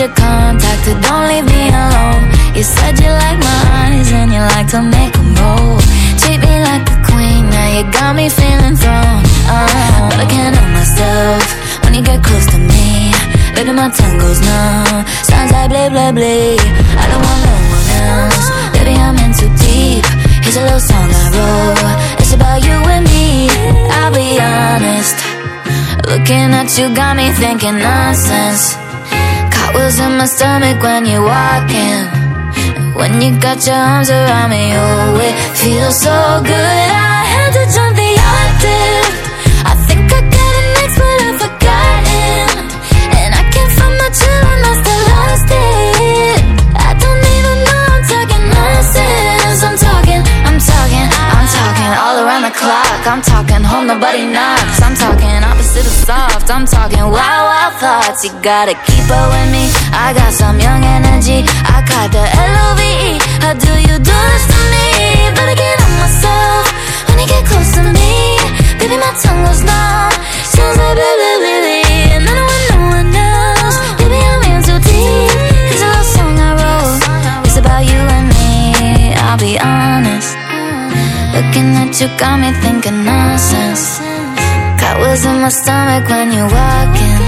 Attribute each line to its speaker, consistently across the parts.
Speaker 1: your contact, don't leave me alone. You said you like my eyes and you like to make them roll. Treat me like a queen, now you got me feeling thrown. Uh, but I can't help myself when you get close to me. Baby, my tongue goes numb. Sounds like blah blah blah. I don't want no one else. Baby, I'm in too deep. Here's a little song I wrote. It's about you and me. I'll be honest. Looking at you got me thinking nonsense. Wheels in my stomach when you walk in? When you got your arms around me, oh, it feels so good. I had to jump the octave. I think I got an ex, but I've forgotten. And I can't find my chill, I still lost it. I don't even know I'm talking nonsense. I'm talking, I'm talking, I'm talking all around the clock. I'm talking home, nobody knocks. I'm talking opposite of soft. I'm talking wild, wild thoughts. You gotta keep up with me. I got some young energy. I got the L O V E. How do you do this to me? But I can't help myself when you get close to me. Baby, my tongue goes numb. Sounds like blah blah. And don't want no one else. Baby, I'm in too deep. Here's a little song I wrote. It's about you and me. I'll be honest. Looking at you got me thinking nonsense. My stomach when you're walking.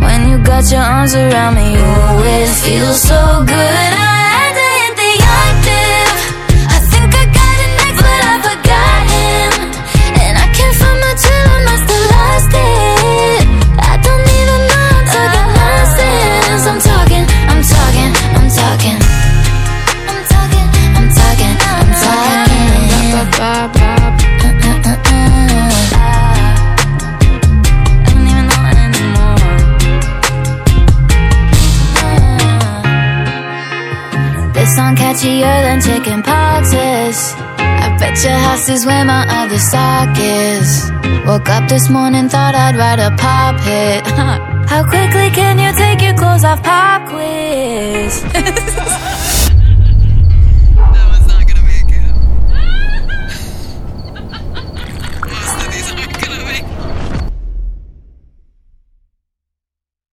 Speaker 1: When you got your arms around me, oh, it feels so good. Song catchier than chicken pox is. I bet your house is where my other sock is. Woke up this morning, thought I'd write a pop hit. How quickly can you take your clothes off? Pop quiz.